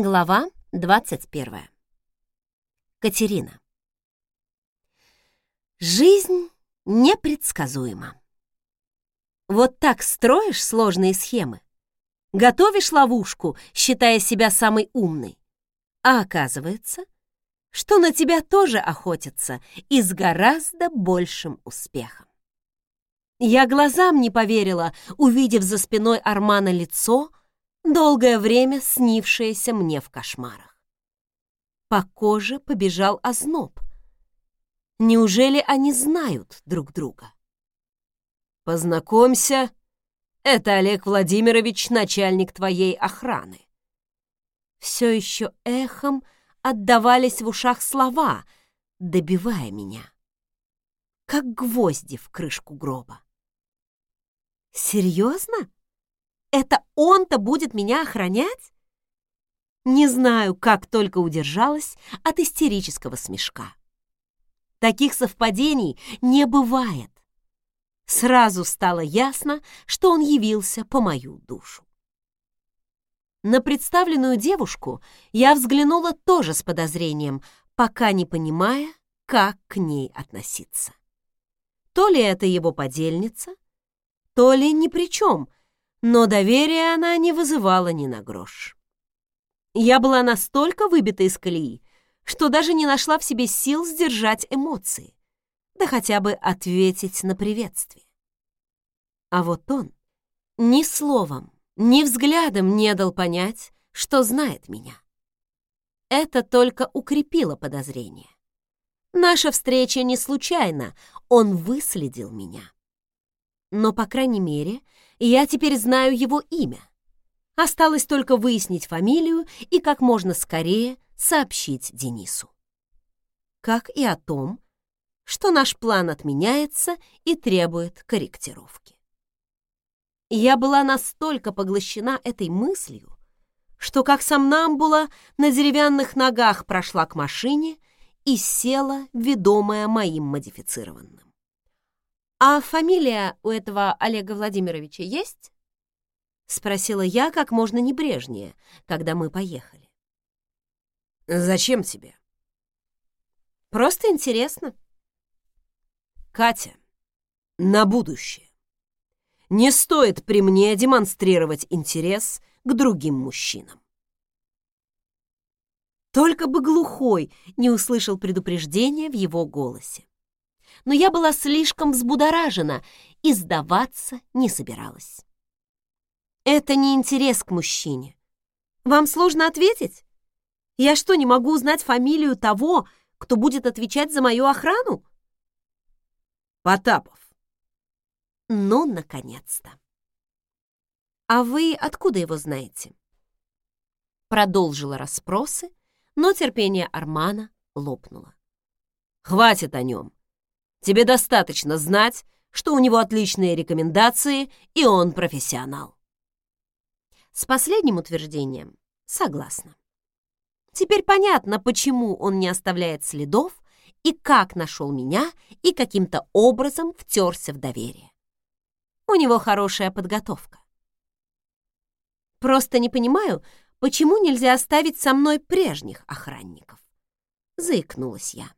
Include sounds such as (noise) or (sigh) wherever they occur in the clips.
Глава 21. Катерина. Жизнь непредсказуема. Вот так строишь сложные схемы. Готовишь ловушку, считая себя самой умной. А оказывается, что на тебя тоже охотятся и с гораздо большим успехом. Я глазам не поверила, увидев за спиной Армана лицо, долгое время снившееся мне в кошмарах. По коже побежал озноб. Неужели они знают друг друга? «Познакомься, это Олег Владимирович, начальник твоей охраны». Все еще эхом отдавались в ушах слова, добивая меня, как гвозди в крышку гроба. «Серьезно? Это он-то будет меня охранять?» Не знаю, как только удержалась от истерического смешка. Таких совпадений не бывает. Сразу стало ясно, что он явился по мою душу. На представленную девушку я взглянула тоже с подозрением, пока не понимая, как к ней относиться. То ли это его подельница, то ли ни при чем, но доверия она не вызывала ни на грош. Я была настолько выбита из колеи, что даже не нашла в себе сил сдержать эмоции, да хотя бы ответить на приветствие. А вот он ни словом, ни взглядом не дал понять, что знает меня. Это только укрепило подозрение. Наша встреча не случайна, он выследил меня. Но, по крайней мере, я теперь знаю его имя. Осталось только выяснить фамилию и как можно скорее сообщить Денису. Как и о том, что наш план отменяется и требует корректировки. Я была настолько поглощена этой мыслью, что как сомнамбула на деревянных ногах прошла к машине и села, ведомая моим модифицированным. «А фамилия у этого Олега Владимировича есть?» — спросила я как можно небрежнее, когда мы поехали. «Зачем тебе?» «Просто интересно». «Катя, на будущее. Не стоит при мне демонстрировать интерес к другим мужчинам». Только бы глухой не услышал предупреждения в его голосе но я была слишком взбудоражена и сдаваться не собиралась. Это не интерес к мужчине. Вам сложно ответить? Я что, не могу узнать фамилию того, кто будет отвечать за мою охрану? Потапов. Ну, наконец-то. А вы откуда его знаете? Продолжила расспросы, но терпение Армана лопнуло. Хватит о нем. Тебе достаточно знать, что у него отличные рекомендации, и он профессионал. С последним утверждением согласна. Теперь понятно, почему он не оставляет следов и как нашел меня и каким-то образом втерся в доверие. У него хорошая подготовка. Просто не понимаю, почему нельзя оставить со мной прежних охранников. Заикнулась я.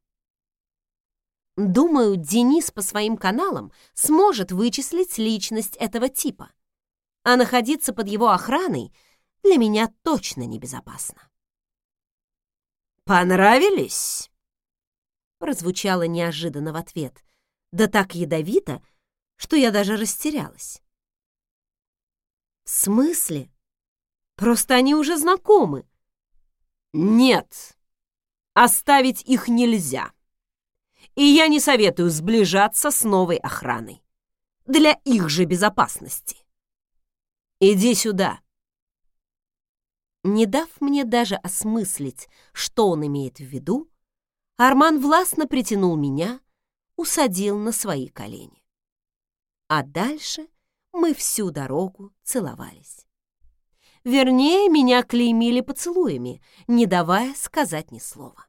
Думаю, Денис по своим каналам сможет вычислить личность этого типа. А находиться под его охраной для меня точно небезопасно. «Понравились?» Прозвучало неожиданно в ответ, да так ядовито, что я даже растерялась. «В смысле? Просто они уже знакомы». «Нет, оставить их нельзя», и я не советую сближаться с новой охраной. Для их же безопасности. Иди сюда. Не дав мне даже осмыслить, что он имеет в виду, Арман властно притянул меня, усадил на свои колени. А дальше мы всю дорогу целовались. Вернее, меня клеймили поцелуями, не давая сказать ни слова.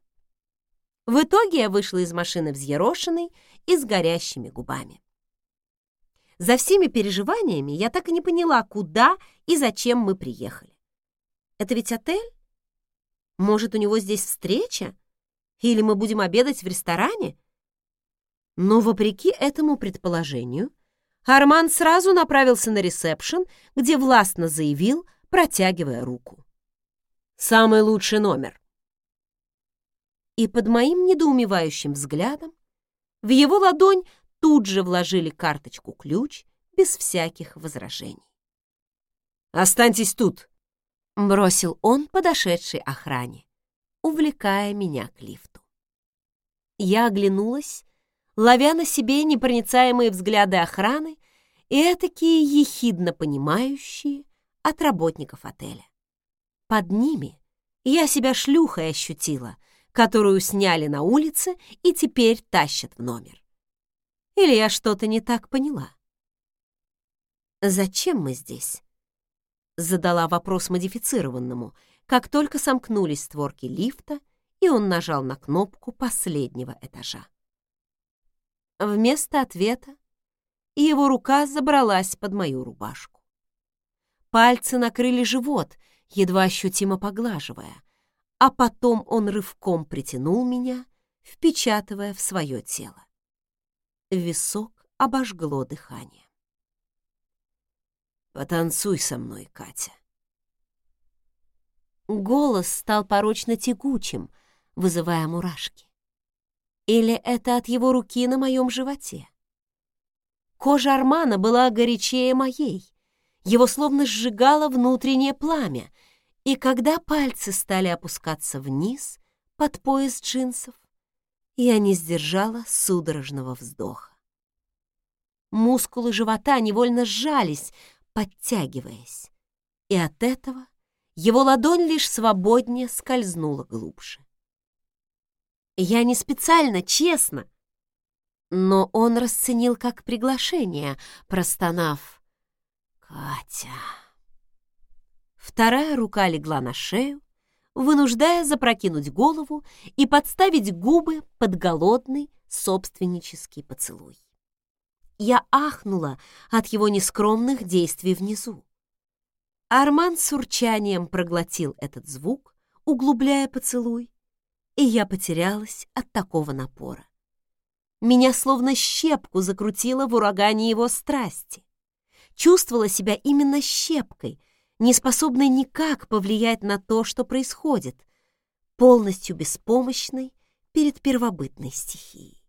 В итоге я вышла из машины взъерошенной и с горящими губами. За всеми переживаниями я так и не поняла, куда и зачем мы приехали. Это ведь отель? Может, у него здесь встреча? Или мы будем обедать в ресторане? Но, вопреки этому предположению, Арман сразу направился на ресепшн, где властно заявил, протягивая руку. «Самый лучший номер». И под моим недоумевающим взглядом в его ладонь тут же вложили карточку-ключ без всяких возражений. «Останьтесь тут», — бросил он подошедшей охране, увлекая меня к лифту. Я оглянулась, ловя на себе непроницаемые взгляды охраны и этакие ехидно понимающие от работников отеля. Под ними я себя шлюхой ощутила, которую сняли на улице и теперь тащат в номер. Или я что-то не так поняла? «Зачем мы здесь?» Задала вопрос модифицированному, как только сомкнулись створки лифта, и он нажал на кнопку последнего этажа. Вместо ответа его рука забралась под мою рубашку. Пальцы накрыли живот, едва ощутимо поглаживая, а потом он рывком притянул меня, впечатывая в свое тело. Висок обожгло дыхание. «Потанцуй со мной, Катя». Голос стал порочно тягучим, вызывая мурашки. Или это от его руки на моем животе? Кожа Армана была горячее моей. Его словно сжигало внутреннее пламя, и когда пальцы стали опускаться вниз под пояс джинсов, я не сдержала судорожного вздоха. Мускулы живота невольно сжались, подтягиваясь, и от этого его ладонь лишь свободнее скользнула глубже. Я не специально, честно. Но он расценил как приглашение, простонав «Катя». Вторая рука легла на шею, вынуждая запрокинуть голову и подставить губы под голодный собственнический поцелуй. Я ахнула от его нескромных действий внизу. Арман с урчанием проглотил этот звук, углубляя поцелуй, и я потерялась от такого напора. Меня словно щепку закрутило в урагане его страсти. Чувствовала себя именно щепкой, не способной никак повлиять на то, что происходит, полностью беспомощной перед первобытной стихией.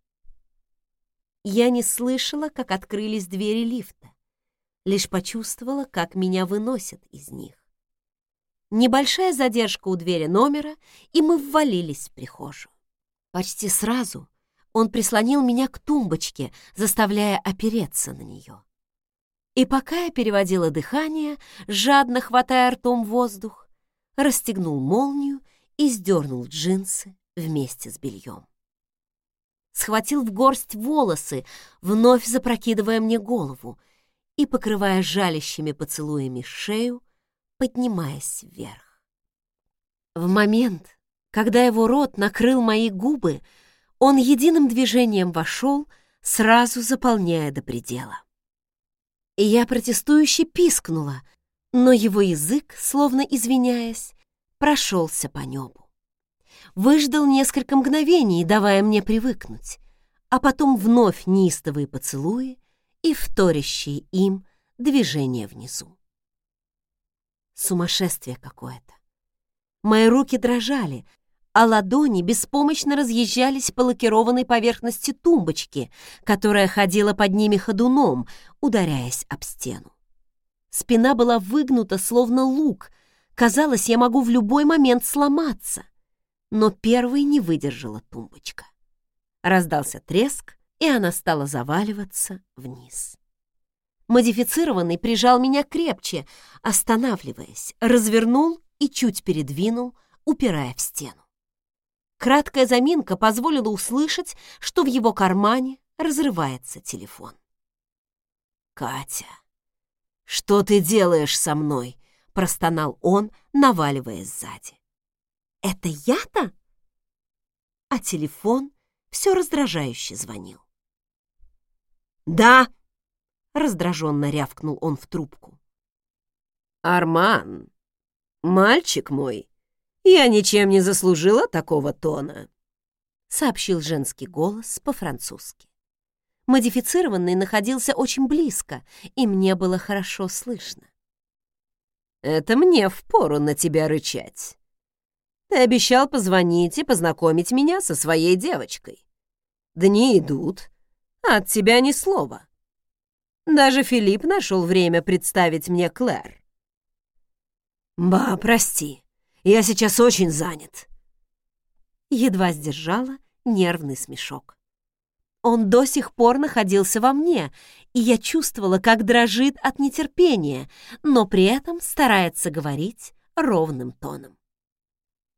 Я не слышала, как открылись двери лифта, лишь почувствовала, как меня выносят из них. Небольшая задержка у двери номера, и мы ввалились в прихожую. Почти сразу он прислонил меня к тумбочке, заставляя опереться на нее. И пока я переводила дыхание, жадно хватая ртом воздух, расстегнул молнию и сдернул джинсы вместе с бельем. Схватил в горсть волосы, вновь запрокидывая мне голову и покрывая жалящими поцелуями шею, поднимаясь вверх. В момент, когда его рот накрыл мои губы, он единым движением вошел, сразу заполняя до предела. Я протестующе пискнула, но его язык, словно извиняясь, прошелся по небу. Выждал несколько мгновений, давая мне привыкнуть, а потом вновь неистовые поцелуи и вторящие им движения внизу. Сумасшествие какое-то. Мои руки дрожали, а ладони беспомощно разъезжались по лакированной поверхности тумбочки, которая ходила под ними ходуном, ударяясь об стену. Спина была выгнута, словно лук. Казалось, я могу в любой момент сломаться. Но первой не выдержала тумбочка. Раздался треск, и она стала заваливаться вниз. Модифицированный прижал меня крепче, останавливаясь, развернул и чуть передвинул, упирая в стену. Краткая заминка позволила услышать, что в его кармане разрывается телефон. «Катя, что ты делаешь со мной?» — простонал он, наваливаясь сзади. «Это я-то?» А телефон все раздражающе звонил. «Да!» Раздраженно рявкнул он в трубку. «Арман, мальчик мой, Я ничем не заслужила такого тона, сообщил женский голос по-французски. Модифицированный находился очень близко, и мне было хорошо слышно. Это мне впору на тебя рычать. Ты обещал позвонить и познакомить меня со своей девочкой. Дни идут, а от тебя ни слова. Даже Филипп нашел время представить мне Клэр. Ба, прости, я сейчас очень занят. Едва сдержала нервный смешок. Он до сих пор находился во мне, и я чувствовала, как дрожит от нетерпения, но при этом старается говорить ровным тоном.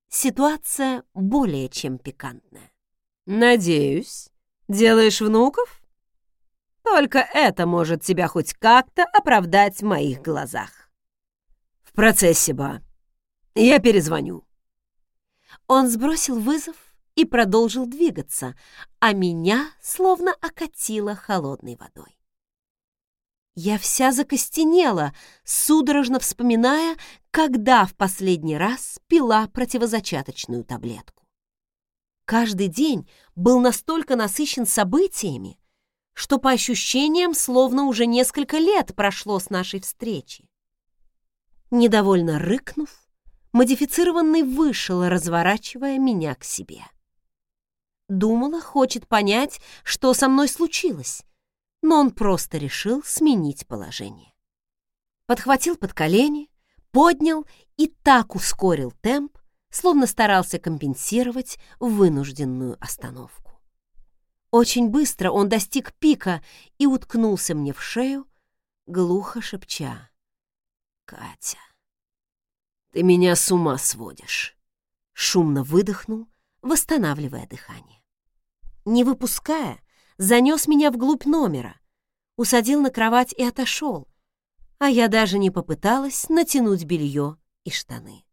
Ситуация более чем пикантная. «Надеюсь, делаешь внуков?» Только это может тебя хоть как-то оправдать в моих глазах. В процессе, ба. Я перезвоню. Он сбросил вызов и продолжил двигаться, а меня словно окатило холодной водой. Я вся закостенела, судорожно вспоминая, когда в последний раз пила противозачаточную таблетку. Каждый день был настолько насыщен событиями, что по ощущениям словно уже несколько лет прошло с нашей встречи. Недовольно рыкнув, модифицированный вышел, разворачивая меня к себе. Думала, хочет понять, что со мной случилось, но он просто решил сменить положение. Подхватил под колени, поднял и так ускорил темп, словно старался компенсировать вынужденную остановку. Очень быстро он достиг пика и уткнулся мне в шею, глухо шепча. «Катя, ты меня с ума сводишь!» Шумно выдохнул, восстанавливая дыхание. Не выпуская, занес меня вглубь номера, усадил на кровать и отошел, а я даже не попыталась натянуть белье и штаны.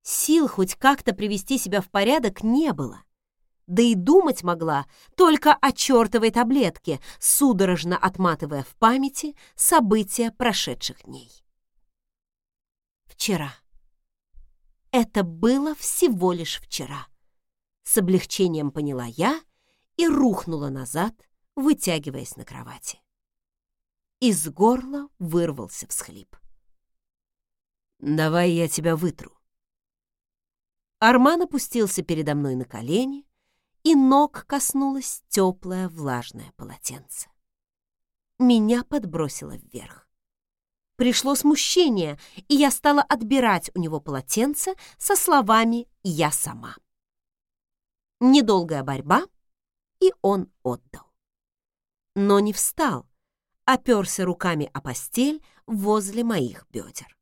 Сил хоть как-то привести себя в порядок не было да и думать могла только о чертовой таблетке, судорожно отматывая в памяти события прошедших дней. Вчера. Это было всего лишь вчера. С облегчением поняла я и рухнула назад, вытягиваясь на кровати. Из горла вырвался всхлип. «Давай я тебя вытру». Арман опустился передо мной на колени, и ног коснулось теплое влажное полотенце. Меня подбросило вверх. Пришло смущение, и я стала отбирать у него полотенце со словами «я сама». Недолгая борьба, и он отдал. Но не встал, оперся руками о постель возле моих бедер.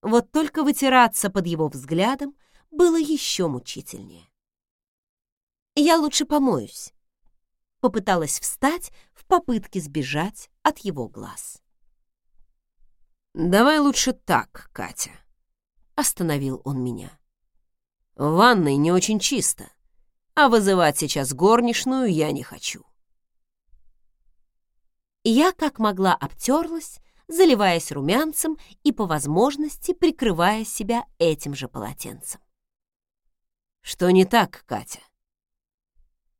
Вот только вытираться под его взглядом было еще мучительнее. Я лучше помоюсь. Попыталась встать в попытке сбежать от его глаз. «Давай лучше так, Катя», — остановил он меня. «В ванной не очень чисто, а вызывать сейчас горничную я не хочу». Я как могла обтерлась, заливаясь румянцем и по возможности прикрывая себя этим же полотенцем. «Что не так, Катя?»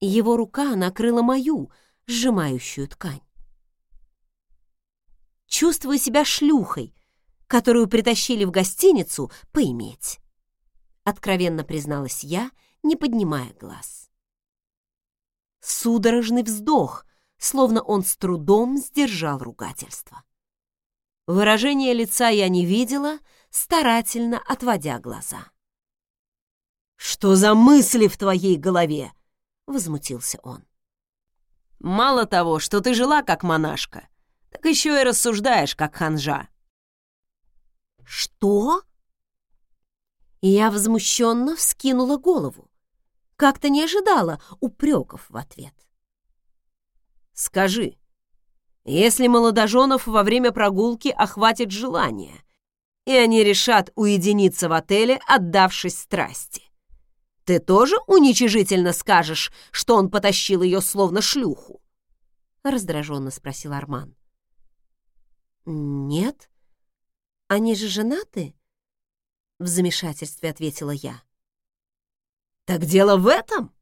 Его рука накрыла мою, сжимающую ткань. Чувствую себя шлюхой, которую притащили в гостиницу поиметь. Откровенно призналась я, не поднимая глаз. Судорожный вздох, словно он с трудом сдержал ругательство. Выражение лица я не видела, старательно отводя глаза. «Что за мысли в твоей голове?» возмутился он. Мало того, что ты жила как монашка, так еще и рассуждаешь как ханжа. Что? Я возмущенно вскинула голову. Как-то не ожидала упреков в ответ. Скажи, если молодоженов во время прогулки охватит желание, и они решат уединиться в отеле, отдавшись страсти, ты тоже уничижительно скажешь, что он потащил ее словно шлюху?» Раздраженно спросил Арман. «Нет. Они же женаты?» В замешательстве ответила я. Так дело в этом?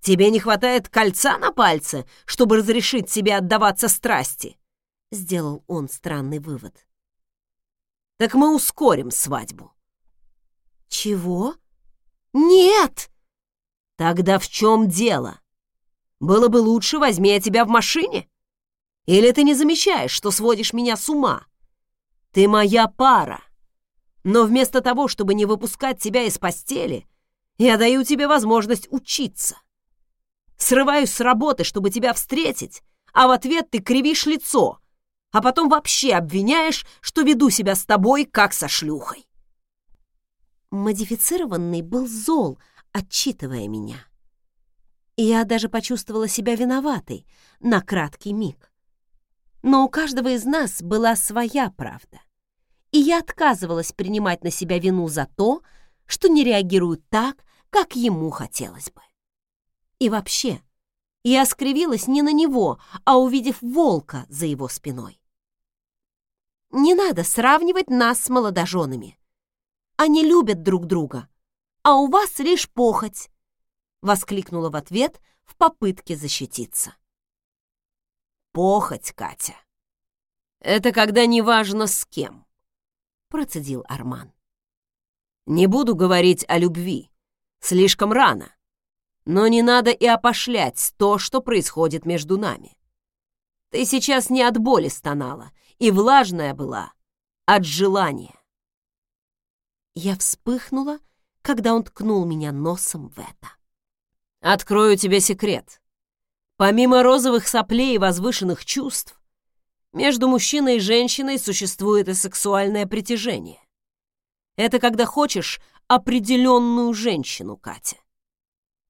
Тебе не хватает кольца на пальце, чтобы разрешить себе отдаваться страсти? Сделал он странный вывод. Так мы ускорим свадьбу. Чего? Нет! Тогда в чем дело? Было бы лучше, возьми я тебя в машине. Или ты не замечаешь, что сводишь меня с ума? Ты моя пара. Но вместо того, чтобы не выпускать тебя из постели, я даю тебе возможность учиться. Срываюсь с работы, чтобы тебя встретить, а в ответ ты кривишь лицо, а потом вообще обвиняешь, что веду себя с тобой, как со шлюхой. Модифицированный был зол, отчитывая меня. Я даже почувствовала себя виноватой на краткий миг. Но у каждого из нас была своя правда. И я отказывалась принимать на себя вину за то, что не реагирую так, как ему хотелось бы. И вообще, я скривилась не на него, а увидев волка за его спиной. Не надо сравнивать нас с молодоженами. Они любят друг друга, а у вас лишь похоть, воскликнула в ответ в попытке защититься. Похоть, Катя. Это когда неважно с кем, процедил Арман. Не буду говорить о любви, Слишком рано. Но не надо и опошлять то, что происходит между нами. Ты сейчас не от боли стонала, и влажная была от желания. Я вспыхнула, когда он ткнул меня носом в это. Открою тебе секрет. Помимо розовых соплей и возвышенных чувств, между мужчиной и женщиной существует и сексуальное притяжение. Это когда хочешь определенную женщину, Катя.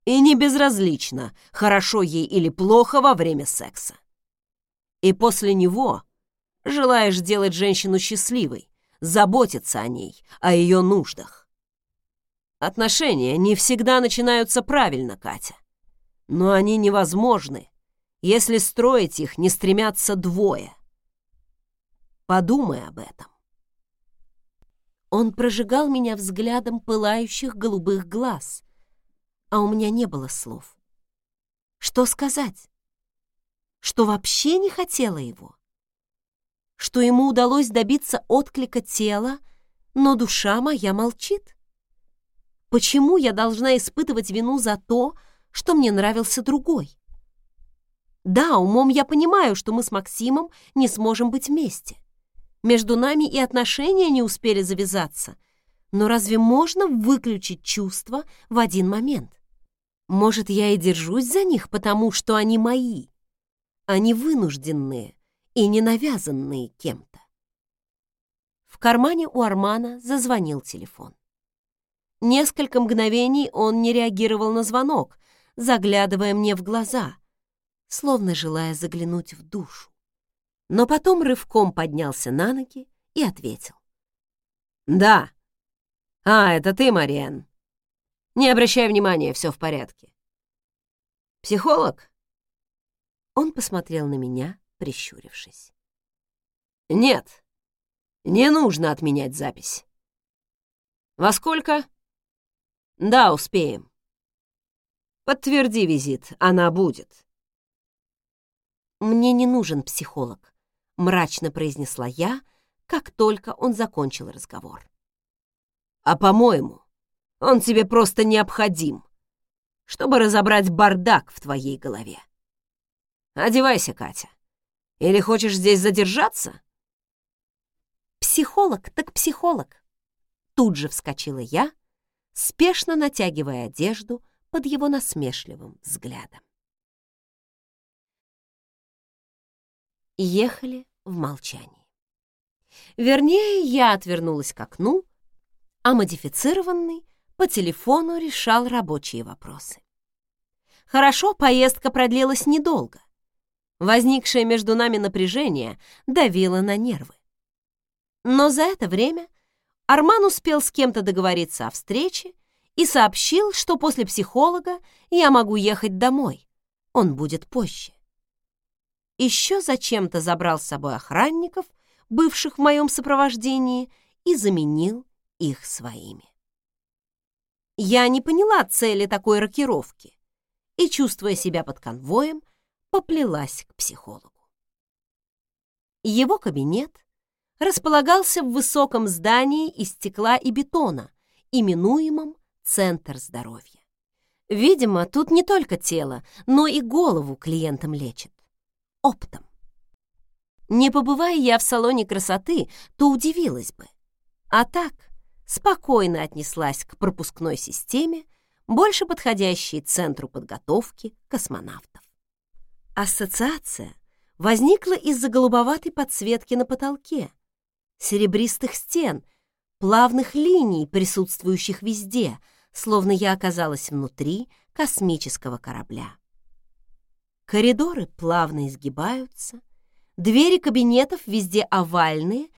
И не безразлично, хорошо ей или плохо во время секса. И после него желаешь сделать женщину счастливой, заботиться о ней, о ее нуждах. Отношения не всегда начинаются правильно, Катя. Но они невозможны, если строить их не стремятся двое. Подумай об этом. Он прожигал меня взглядом пылающих голубых глаз, а у меня не было слов. Что сказать? Что вообще не хотела его? Что ему удалось добиться отклика тела, но душа моя молчит? Почему я должна испытывать вину за то, что мне нравился другой? Да, умом я понимаю, что мы с Максимом не сможем быть вместе. Между нами и отношения не успели завязаться. Но разве можно выключить чувства в один момент? Может, я и держусь за них, потому что они мои, они вынужденные и не навязанные кем-то. В кармане у Армана зазвонил телефон. Несколько мгновений он не реагировал на звонок, заглядывая мне в глаза, словно желая заглянуть в душу но потом рывком поднялся на ноги и ответил. «Да. А, это ты, Мариэн. Не обращай внимания, все в порядке. Психолог?» Он посмотрел на меня, прищурившись. «Нет, не нужно отменять запись. Во сколько?» «Да, успеем. Подтверди визит, она будет». «Мне не нужен психолог мрачно произнесла я, как только он закончил разговор. А по-моему, он тебе просто необходим, чтобы разобрать бардак в твоей голове. Одевайся, Катя. Или хочешь здесь задержаться? Психолог так психолог. Тут же вскочила я, спешно натягивая одежду под его насмешливым взглядом. Ехали в молчании. Вернее, я отвернулась к окну, а модифицированный по телефону решал рабочие вопросы. Хорошо, поездка продлилась недолго. Возникшее между нами напряжение давило на нервы. Но за это время Арман успел с кем-то договориться о встрече и сообщил, что после психолога я могу ехать домой. Он будет позже еще зачем-то забрал с собой охранников, бывших в моем сопровождении, и заменил их своими. Я не поняла цели такой рокировки и, чувствуя себя под конвоем, поплелась к психологу. Его кабинет располагался в высоком здании из стекла и бетона, именуемом «Центр здоровья». Видимо, тут не только тело, но и голову клиентам лечат. Оптом. Не побывая я в салоне красоты, то удивилась бы. А так, спокойно отнеслась к пропускной системе, больше подходящей центру подготовки космонавтов. Ассоциация возникла из-за голубоватой подсветки на потолке, серебристых стен, плавных линий, присутствующих везде, словно я оказалась внутри космического корабля. Коридоры плавно изгибаются, двери кабинетов везде овальные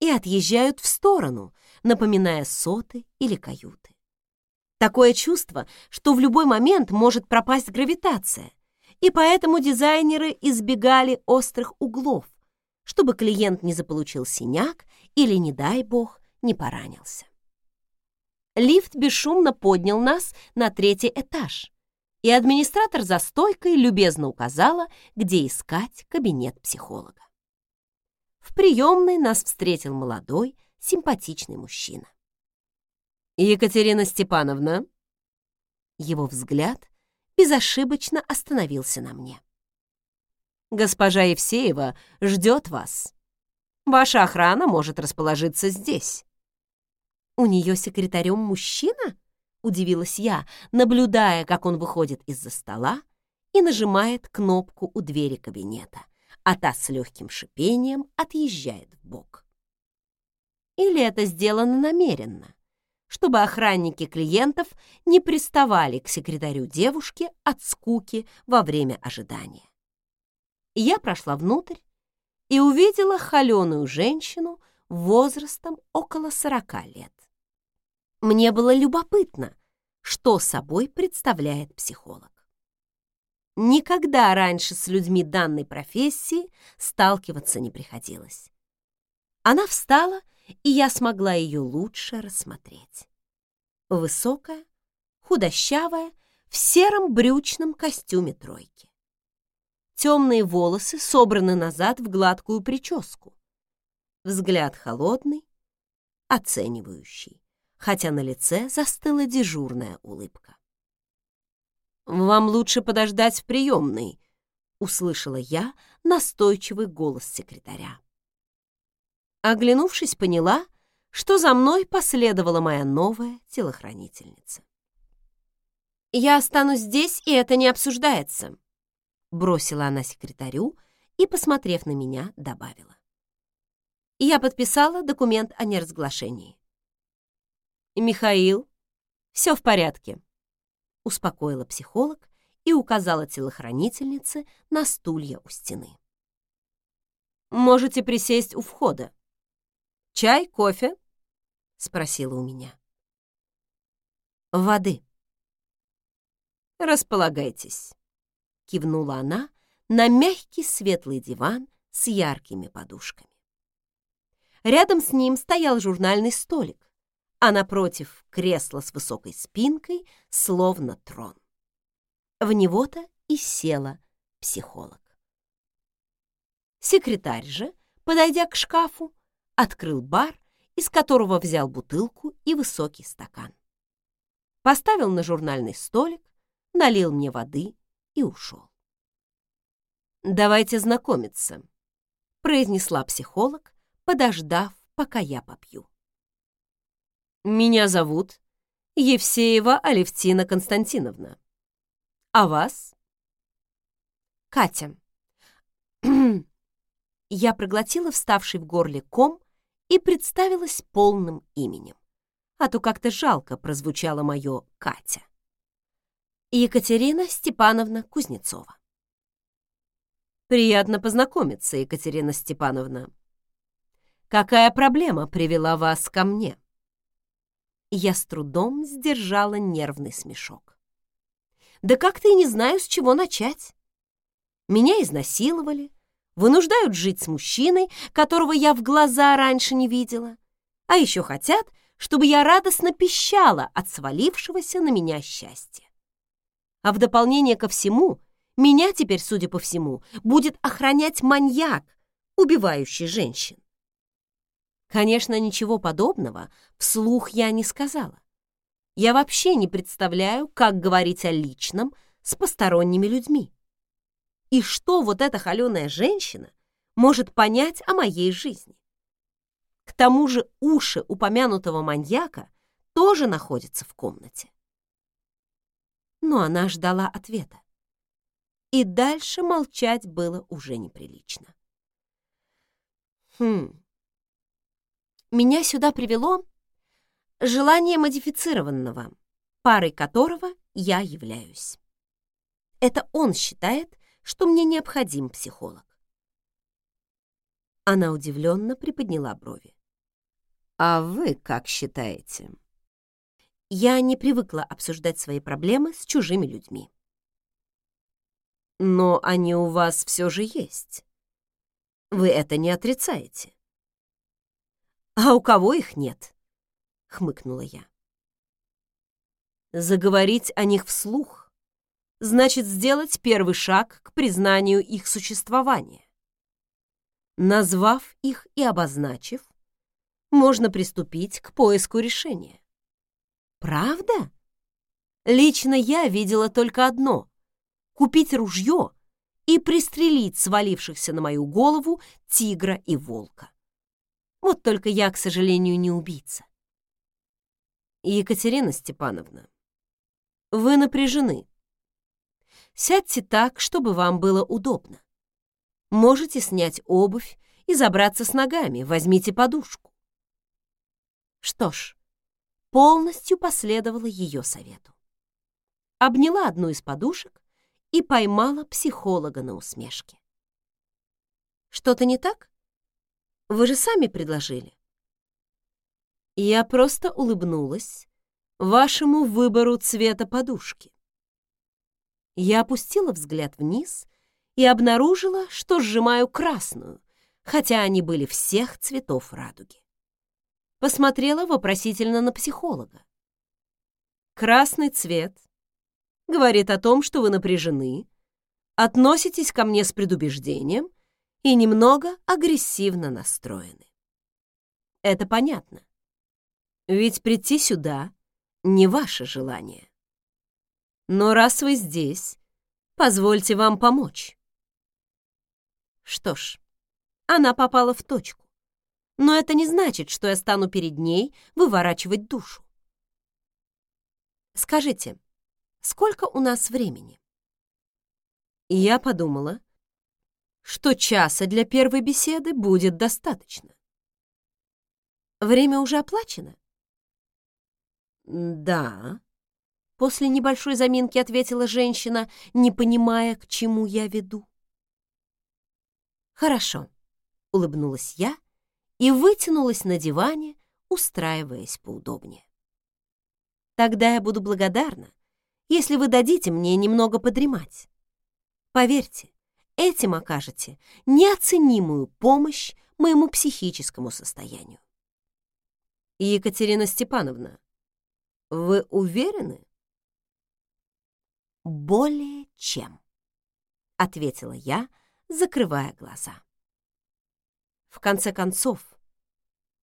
и отъезжают в сторону, напоминая соты или каюты. Такое чувство, что в любой момент может пропасть гравитация, и поэтому дизайнеры избегали острых углов, чтобы клиент не заполучил синяк или, не дай бог, не поранился. Лифт бесшумно поднял нас на третий этаж, и администратор за стойкой любезно указала, где искать кабинет психолога. В приемной нас встретил молодой, симпатичный мужчина. «Екатерина Степановна?» Его взгляд безошибочно остановился на мне. Госпожа Евсеева ждет вас. Ваша охрана может расположиться здесь». «У нее секретарем мужчина?» — удивилась я, наблюдая, как он выходит из-за стола и нажимает кнопку у двери кабинета, а та с легким шипением отъезжает в бок. Или это сделано намеренно, чтобы охранники клиентов не приставали к секретарю девушки от скуки во время ожидания я прошла внутрь и увидела холеную женщину возрастом около сорока лет. Мне было любопытно, что собой представляет психолог. Никогда раньше с людьми данной профессии сталкиваться не приходилось. Она встала, и я смогла ее лучше рассмотреть. Высокая, худощавая, в сером брючном костюме тройки. Темные волосы собраны назад в гладкую прическу. Взгляд холодный, оценивающий, хотя на лице застыла дежурная улыбка. «Вам лучше подождать в приемной», — услышала я настойчивый голос секретаря. Оглянувшись, поняла, что за мной последовала моя новая телохранительница. «Я останусь здесь, и это не обсуждается», бросила она секретарю и, посмотрев на меня, добавила. Я подписала документ о неразглашении. «Михаил, все в порядке», — успокоила психолог и указала телохранительнице на стулья у стены. «Можете присесть у входа. Чай, кофе?» — спросила у меня. «Воды». «Располагайтесь». — кивнула она на мягкий светлый диван с яркими подушками. Рядом с ним стоял журнальный столик, а напротив — кресло с высокой спинкой, словно трон. В него-то и села психолог. Секретарь же, подойдя к шкафу, открыл бар, из которого взял бутылку и высокий стакан. Поставил на журнальный столик, налил мне воды и ушел. «Давайте знакомиться», — произнесла психолог, подождав, пока я попью. «Меня зовут Евсеева Алевтина Константиновна. А вас?» «Катя». (clears throat) Я проглотила вставший в горле ком и представилась полным именем, а то как-то жалко прозвучало мое «Катя». Екатерина Степановна Кузнецова. Приятно познакомиться, Екатерина Степановна. Какая проблема привела вас ко мне? Я с трудом сдержала нервный смешок. Да как-то и не знаю, с чего начать. Меня изнасиловали, вынуждают жить с мужчиной, которого я в глаза раньше не видела, а еще хотят, чтобы я радостно пищала от свалившегося на меня счастья. А в дополнение ко всему, меня теперь, судя по всему, будет охранять маньяк, убивающий женщин. Конечно, ничего подобного вслух я не сказала. Я вообще не представляю, как говорить о личном с посторонними людьми. И что вот эта холеная женщина может понять о моей жизни? К тому же уши упомянутого маньяка тоже находятся в комнате. Но она ждала ответа. И дальше молчать было уже неприлично. Хм. Меня сюда привело желание модифицированного, парой которого я являюсь. Это он считает, что мне необходим психолог. Она удивленно приподняла брови. «А вы как считаете?» Я не привыкла обсуждать свои проблемы с чужими людьми. «Но они у вас все же есть. Вы это не отрицаете?» «А у кого их нет?» — хмыкнула я. Заговорить о них вслух значит сделать первый шаг к признанию их существования. Назвав их и обозначив, можно приступить к поиску решения. Правда? Лично я видела только одно — купить ружье и пристрелить свалившихся на мою голову тигра и волка. Вот только я, к сожалению, не убийца. Екатерина Степановна, вы напряжены. Сядьте так, чтобы вам было удобно. Можете снять обувь и забраться с ногами, возьмите подушку. Что ж, полностью последовала ее совету. Обняла одну из подушек и поймала психолога на усмешке. Что-то не так? Вы же сами предложили. Я просто улыбнулась вашему выбору цвета подушки. Я опустила взгляд вниз и обнаружила, что сжимаю красную, хотя они были всех цветов радуги. Посмотрела вопросительно на психолога. Красный цвет говорит о том, что вы напряжены, относитесь ко мне с предубеждением и немного агрессивно настроены. Это понятно. Ведь прийти сюда не ваше желание. Но раз вы здесь, позвольте вам помочь. Что ж, она попала в точку. Но это не значит, что я стану перед ней выворачивать душу. Скажите, сколько у нас времени? Я подумала, что часа для первой беседы будет достаточно. Время уже оплачено? Да. После небольшой заминки ответила женщина, не понимая, к чему я веду. Хорошо, улыбнулась я и вытянулась на диване, устраиваясь поудобнее. Тогда я буду благодарна, если вы дадите мне немного подремать. Поверьте, этим окажете неоценимую помощь моему психическому состоянию. Екатерина Степановна, вы уверены? Более чем, ответила я, закрывая глаза. В конце концов,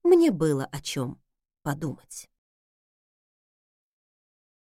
мне было о чем подумать.